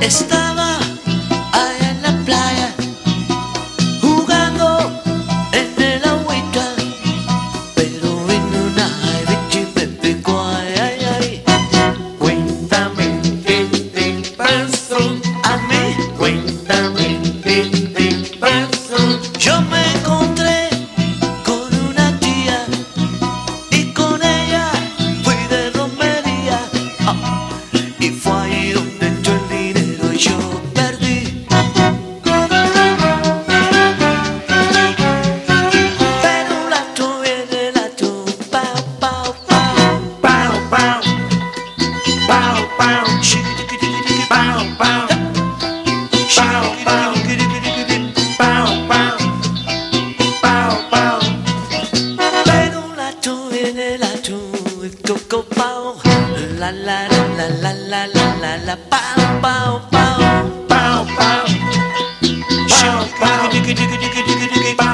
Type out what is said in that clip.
Estaba allá en la playa jugando en el agüita, pero vino una bicha y me picó, ay, ay, ay. Cuéntame qué te pasó. go bow, la la la la la la la la bow bow bow bow bow. Bow bow.